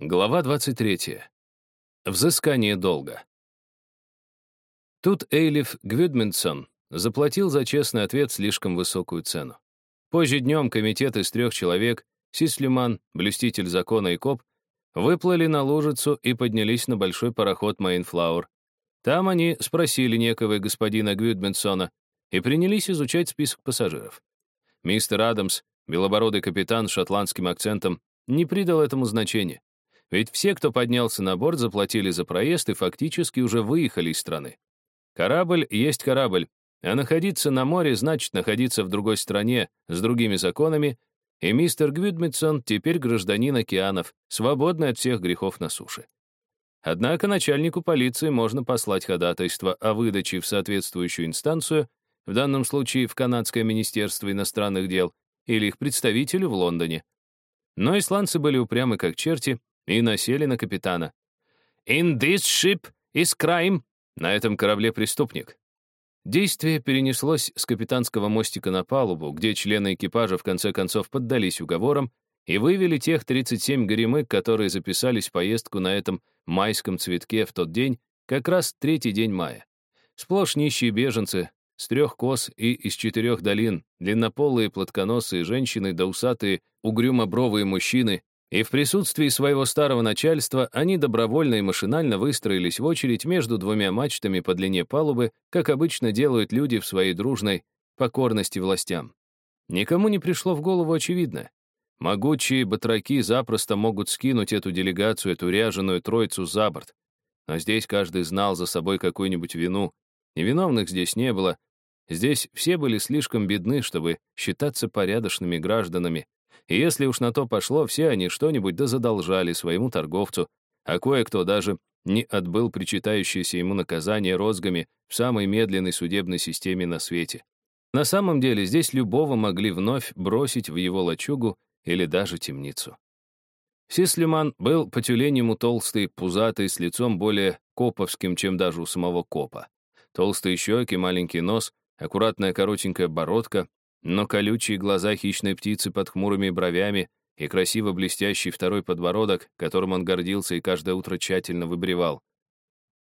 Глава 23. Взыскание долга. Тут Эйлиф Гвюдминсон заплатил за честный ответ слишком высокую цену. Позже днем комитет из трех человек, Сислюман, блюститель закона и коп, выплыли на лужицу и поднялись на большой пароход Мейнфлауэр. Там они спросили некого господина Гвюдминсона и принялись изучать список пассажиров. Мистер Адамс, белобородый капитан с шотландским акцентом, не придал этому значения. Ведь все, кто поднялся на борт, заплатили за проезд и фактически уже выехали из страны. Корабль есть корабль, а находиться на море значит находиться в другой стране с другими законами, и мистер Гвюдмитсон теперь гражданин океанов, свободный от всех грехов на суше. Однако начальнику полиции можно послать ходатайство о выдаче в соответствующую инстанцию, в данном случае в Канадское министерство иностранных дел или их представителю в Лондоне. Но исландцы были упрямы как черти и насели на капитана. «In this ship is crime!» На этом корабле преступник. Действие перенеслось с капитанского мостика на палубу, где члены экипажа в конце концов поддались уговорам и вывели тех 37 горемык, которые записались в поездку на этом майском цветке в тот день, как раз третий день мая. Сплошь нищие беженцы, с трех кос и из четырех долин, длиннополые плотконосые женщины да усатые угрюмобровые мужчины, и в присутствии своего старого начальства они добровольно и машинально выстроились в очередь между двумя мачтами по длине палубы, как обычно делают люди в своей дружной покорности властям. Никому не пришло в голову очевидно. Могучие батраки запросто могут скинуть эту делегацию, эту ряженую троицу за борт. Но здесь каждый знал за собой какую-нибудь вину. Невиновных здесь не было. Здесь все были слишком бедны, чтобы считаться порядочными гражданами, и если уж на то пошло, все они что-нибудь да задолжали своему торговцу, а кое-кто даже не отбыл причитающееся ему наказание розгами в самой медленной судебной системе на свете. На самом деле здесь любого могли вновь бросить в его лачугу или даже темницу. Сислиман был по тюленему толстый, пузатый, с лицом более коповским, чем даже у самого копа. Толстые щеки, маленький нос, аккуратная коротенькая бородка, но колючие глаза хищной птицы под хмурыми бровями и красиво блестящий второй подбородок, которым он гордился и каждое утро тщательно выбривал.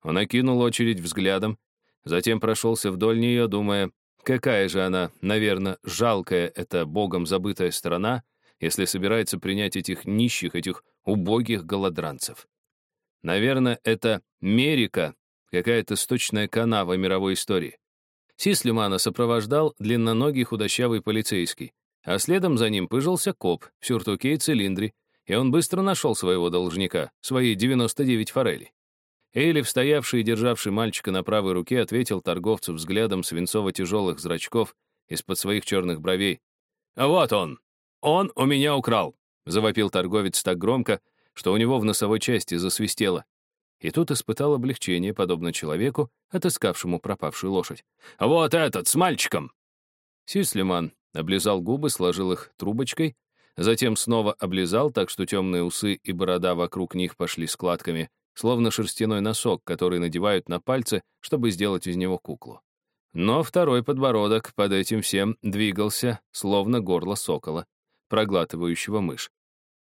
Он окинул очередь взглядом, затем прошелся вдоль нее, думая, какая же она, наверное, жалкая эта богом забытая страна, если собирается принять этих нищих, этих убогих голодранцев. Наверное, это Мерика, какая-то сточная канава мировой истории. Сислимана сопровождал длинноногий худощавый полицейский, а следом за ним пыжился коп в сюртуке и цилиндре, и он быстро нашел своего должника, свои 99 форелей. Эйлиф, стоявший и державший мальчика на правой руке, ответил торговцу взглядом свинцово-тяжелых зрачков из-под своих черных бровей. «А вот он! Он у меня украл!» — завопил торговец так громко, что у него в носовой части засвистело и тут испытал облегчение, подобно человеку, отыскавшему пропавшую лошадь. «Вот этот, с мальчиком!» Сюслиман облизал губы, сложил их трубочкой, затем снова облизал, так что темные усы и борода вокруг них пошли складками, словно шерстяной носок, который надевают на пальцы, чтобы сделать из него куклу. Но второй подбородок под этим всем двигался, словно горло сокола, проглатывающего мышь.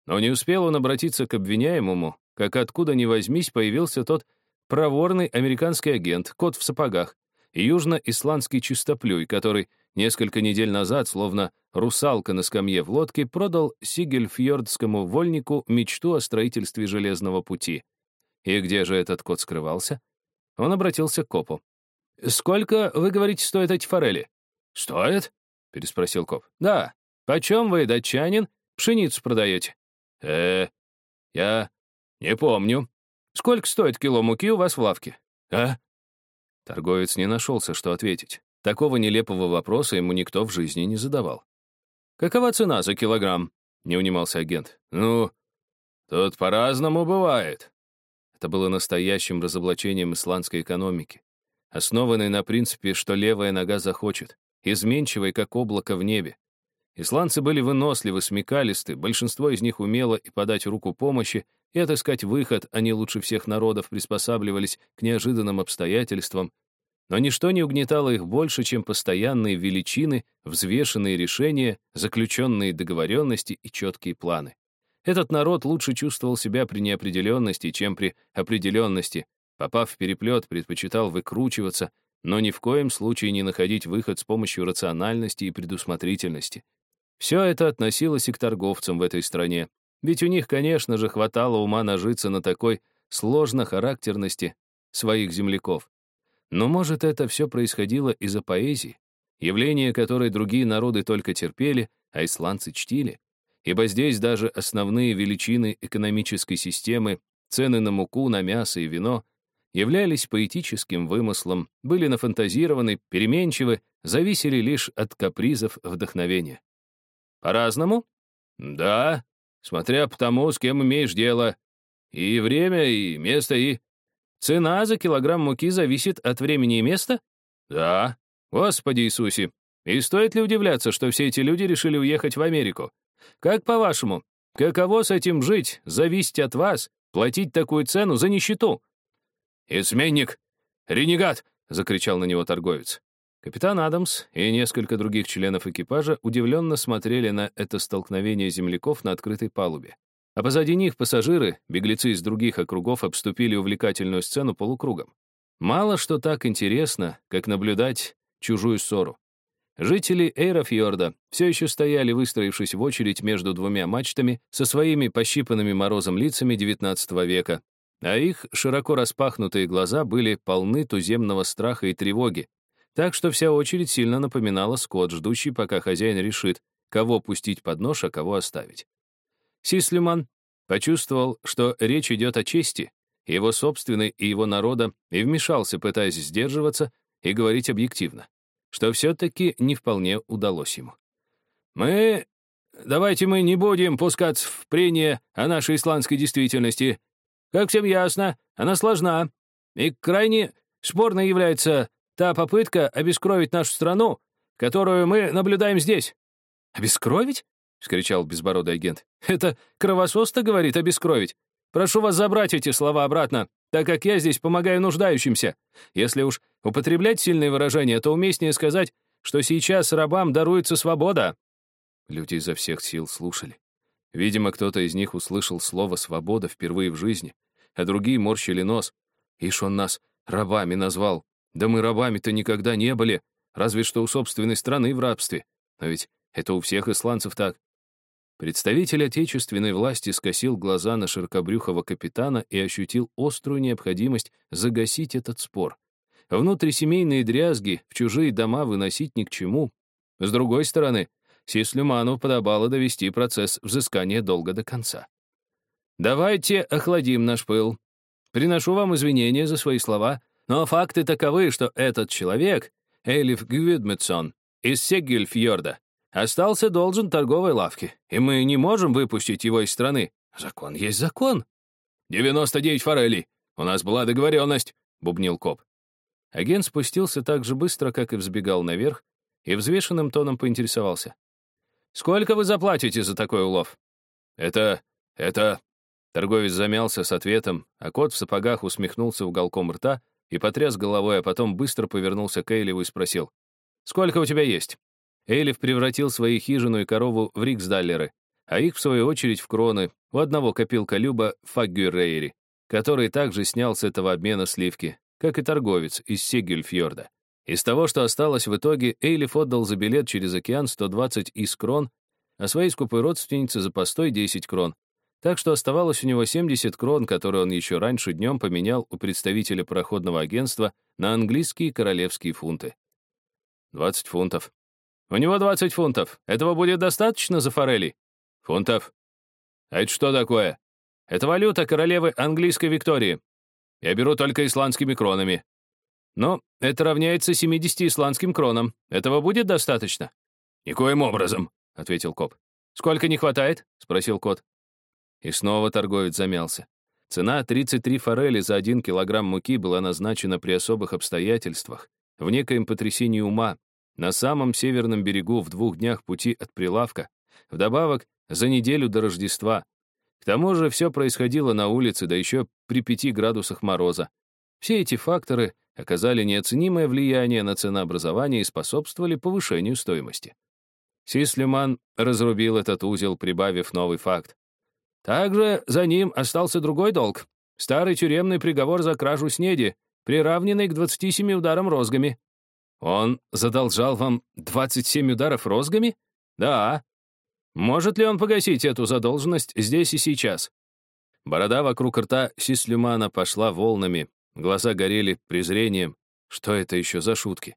Но не успел он обратиться к обвиняемому, как откуда ни возьмись появился тот проворный американский агент, кот в сапогах, южно-исландский чистоплюй, который несколько недель назад, словно русалка на скамье в лодке, продал сигельфьордскому вольнику мечту о строительстве железного пути. И где же этот кот скрывался? Он обратился к копу. «Сколько, вы говорите, стоят эти форели?» «Стоят?» — переспросил коп. «Да. Почем вы, датчанин, пшеницу продаете?» «Э, я «Не помню. Сколько стоит кило муки у вас в лавке?» «А?» Торговец не нашелся, что ответить. Такого нелепого вопроса ему никто в жизни не задавал. «Какова цена за килограмм?» — не унимался агент. «Ну, тут по-разному бывает». Это было настоящим разоблачением исландской экономики, основанной на принципе, что левая нога захочет, изменчивой, как облако в небе. Исландцы были выносливы, смекалисты, большинство из них умело и подать руку помощи, и отыскать выход, они лучше всех народов приспосабливались к неожиданным обстоятельствам, но ничто не угнетало их больше, чем постоянные величины, взвешенные решения, заключенные договоренности и четкие планы. Этот народ лучше чувствовал себя при неопределенности, чем при определенности. Попав в переплет, предпочитал выкручиваться, но ни в коем случае не находить выход с помощью рациональности и предусмотрительности. Все это относилось и к торговцам в этой стране. Ведь у них, конечно же, хватало ума нажиться на такой сложно-характерности своих земляков. Но, может, это все происходило из-за поэзии, явление которое другие народы только терпели, а исландцы чтили ибо здесь даже основные величины экономической системы, цены на муку, на мясо и вино, являлись поэтическим вымыслом, были нафантазированы, переменчивы, зависели лишь от капризов вдохновения. По-разному? Да, смотря по тому, с кем имеешь дело. И время, и место, и... Цена за килограмм муки зависит от времени и места? Да. Господи Иисусе, и стоит ли удивляться, что все эти люди решили уехать в Америку? Как по-вашему, каково с этим жить, зависеть от вас, платить такую цену за нищету?» «Изменник! Ренегат!» — закричал на него торговец. Капитан Адамс и несколько других членов экипажа удивленно смотрели на это столкновение земляков на открытой палубе. А позади них пассажиры, беглецы из других округов, обступили увлекательную сцену полукругом. Мало что так интересно, как наблюдать чужую ссору. Жители Эйрофьорда все еще стояли, выстроившись в очередь между двумя мачтами со своими пощипанными морозом лицами XIX века, а их широко распахнутые глаза были полны туземного страха и тревоги, так что вся очередь сильно напоминала скот, ждущий, пока хозяин решит, кого пустить под нож, а кого оставить. Сислиман почувствовал, что речь идет о чести, его собственной и его народа, и вмешался, пытаясь сдерживаться и говорить объективно что все-таки не вполне удалось ему. «Мы... Давайте мы не будем пускаться в прение о нашей исландской действительности. Как всем ясно, она сложна, и крайне спорной является та попытка обескровить нашу страну, которую мы наблюдаем здесь». «Обескровить?» — вскричал безбородый агент. «Это кровосос-то говорит обескровить. Прошу вас забрать эти слова обратно, так как я здесь помогаю нуждающимся. Если уж употреблять сильные выражения, то уместнее сказать, что сейчас рабам даруется свобода». Люди изо всех сил слушали. Видимо, кто-то из них услышал слово «свобода» впервые в жизни, а другие морщили нос. Ишь он нас рабами назвал. Да мы рабами-то никогда не были, разве что у собственной страны в рабстве. Но ведь это у всех исландцев так. Представитель отечественной власти скосил глаза на широкобрюхого капитана и ощутил острую необходимость загасить этот спор. Внутрисемейные дрязги в чужие дома выносить ни к чему. С другой стороны, Сислюману подобало довести процесс взыскания долга до конца. «Давайте охладим наш пыл. Приношу вам извинения за свои слова, но факты таковы, что этот человек, Элиф Гвюдмитсон, из Сегюльфьорда, Остался должен торговой лавке, и мы не можем выпустить его из страны. Закон есть закон. «Девяносто девять форелей. У нас была договоренность», — бубнил коп. Агент спустился так же быстро, как и взбегал наверх, и взвешенным тоном поинтересовался. «Сколько вы заплатите за такой улов?» «Это... это...» Торговец замялся с ответом, а кот в сапогах усмехнулся уголком рта и потряс головой, а потом быстро повернулся к Эйлеву и спросил. «Сколько у тебя есть?» Эйлиф превратил свои хижину и корову в риксдаллеры, а их, в свою очередь, в кроны. У одного копилка Люба Фаггюрейри, который также снял с этого обмена сливки, как и торговец из Сегюльфьорда. Из того, что осталось в итоге, Эйлиф отдал за билет через океан 120 из крон, а своей скупой родственнице за постой 10 крон. Так что оставалось у него 70 крон, которые он еще раньше днем поменял у представителя проходного агентства на английские королевские фунты. 20 фунтов. У него 20 фунтов. Этого будет достаточно за форели? Фунтов. А это что такое? Это валюта королевы английской Виктории. Я беру только исландскими кронами. Ну, это равняется 70 исландским кронам. Этого будет достаточно? Никоим образом, ответил коп. Сколько не хватает? спросил кот. И снова торговец замялся. Цена 33 форели за 1 килограмм муки была назначена при особых обстоятельствах, в некоем потрясении ума, на самом северном берегу в двух днях пути от прилавка, вдобавок за неделю до Рождества. К тому же все происходило на улице, да еще при пяти градусах мороза. Все эти факторы оказали неоценимое влияние на ценообразование и способствовали повышению стоимости. Сислиман разрубил этот узел, прибавив новый факт. Также за ним остался другой долг. Старый тюремный приговор за кражу снеди, приравненный к 27 ударам розгами. Он задолжал вам 27 ударов розгами? Да. Может ли он погасить эту задолженность здесь и сейчас? Борода вокруг рта Сислюмана пошла волнами, глаза горели презрением. Что это еще за шутки?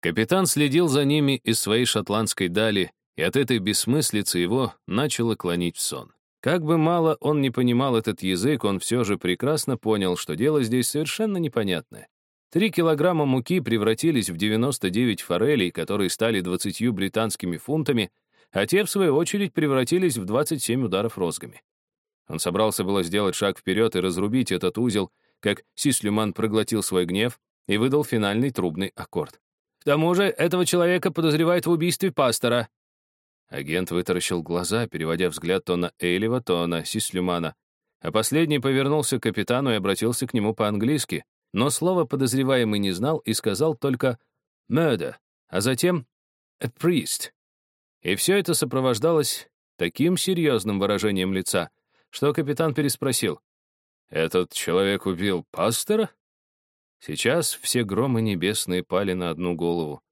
Капитан следил за ними из своей шотландской дали, и от этой бессмыслицы его начало клонить в сон. Как бы мало он не понимал этот язык, он все же прекрасно понял, что дело здесь совершенно непонятное. Три килограмма муки превратились в 99 форелей, которые стали 20 британскими фунтами, а те, в свою очередь, превратились в 27 ударов розгами. Он собрался было сделать шаг вперед и разрубить этот узел, как Сислюман проглотил свой гнев и выдал финальный трубный аккорд. «К тому же этого человека подозревают в убийстве пастора», Агент вытаращил глаза, переводя взгляд то на Эйлева, то на Сислюмана. А последний повернулся к капитану и обратился к нему по-английски, но слово подозреваемый не знал и сказал только «murder», а затем «a priest». И все это сопровождалось таким серьезным выражением лица, что капитан переспросил «Этот человек убил пастора?» Сейчас все громы небесные пали на одну голову.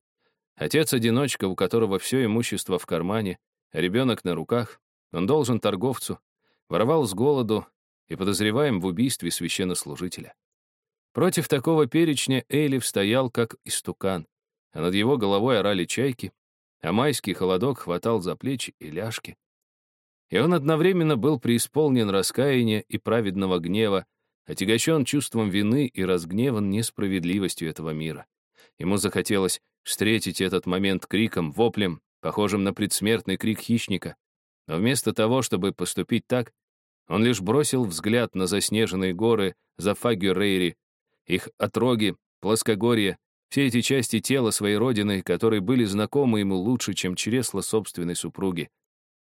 Отец-одиночка, у которого все имущество в кармане, ребенок на руках, он должен торговцу, воровал с голоду и подозреваем в убийстве священнослужителя. Против такого перечня Эйлиф стоял как истукан, а над его головой орали чайки, а майский холодок хватал за плечи и ляжки. И он одновременно был преисполнен раскаяния и праведного гнева, отягощен чувством вины и разгневан несправедливостью этого мира. Ему захотелось встретить этот момент криком, воплем, похожим на предсмертный крик хищника. Но вместо того, чтобы поступить так, он лишь бросил взгляд на заснеженные горы за Фагюрейри, их отроги, плоскогорье, все эти части тела своей родины, которые были знакомы ему лучше, чем чресла собственной супруги.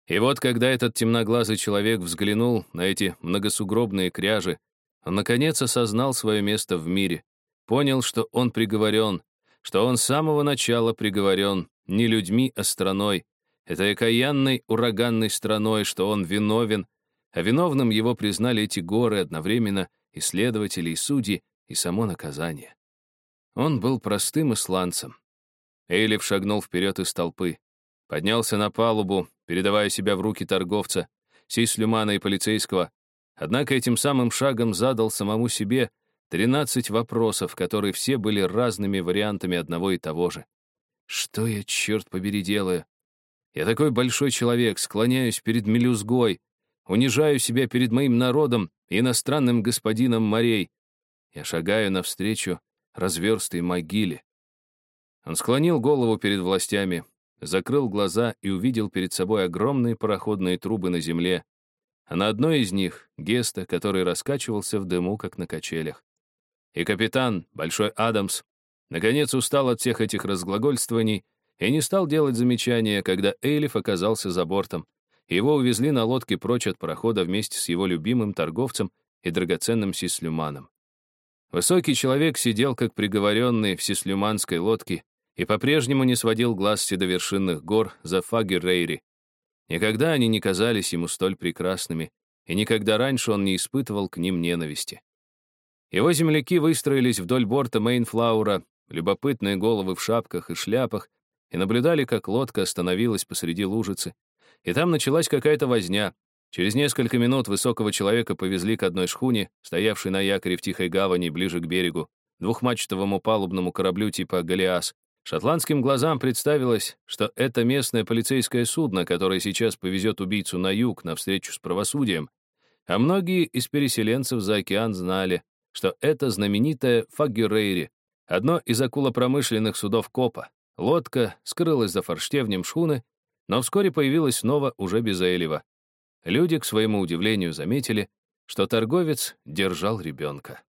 И вот когда этот темноглазый человек взглянул на эти многосугробные кряжи, он наконец осознал свое место в мире, понял, что он приговорен, что он с самого начала приговорен не людьми, а страной, этой окаянной ураганной страной, что он виновен, а виновным его признали эти горы одновременно исследователи и судьи, и само наказание. Он был простым исландцем. Эйлиф шагнул вперед из толпы, поднялся на палубу, передавая себя в руки торговца, сислюмана и полицейского, однако этим самым шагом задал самому себе Тринадцать вопросов, которые все были разными вариантами одного и того же. Что я, черт побери, делаю? Я такой большой человек, склоняюсь перед мелюзгой, унижаю себя перед моим народом и иностранным господином морей. Я шагаю навстречу разверстой могиле. Он склонил голову перед властями, закрыл глаза и увидел перед собой огромные пароходные трубы на земле, а на одной из них — Геста, который раскачивался в дыму, как на качелях. И капитан, Большой Адамс, наконец устал от всех этих разглагольствований и не стал делать замечания, когда Эйлиф оказался за бортом. Его увезли на лодке прочь от парохода вместе с его любимым торговцем и драгоценным сислюманом. Высокий человек сидел как приговоренный в сислюманской лодке и по-прежнему не сводил глаз седовершинных гор за Фагеррейри. Никогда они не казались ему столь прекрасными, и никогда раньше он не испытывал к ним ненависти. Его земляки выстроились вдоль борта Мейнфлаура, любопытные головы в шапках и шляпах, и наблюдали, как лодка остановилась посреди лужицы. И там началась какая-то возня. Через несколько минут высокого человека повезли к одной шхуне, стоявшей на якоре в тихой гавани ближе к берегу, двухмачтовому палубному кораблю типа «Голиас». Шотландским глазам представилось, что это местное полицейское судно, которое сейчас повезет убийцу на юг навстречу с правосудием. А многие из переселенцев за океан знали, что это знаменитая Фагюрейри, одно из акулопромышленных судов Копа. Лодка скрылась за форштевнем шхуны, но вскоре появилась снова уже без Элева. Люди, к своему удивлению, заметили, что торговец держал ребенка.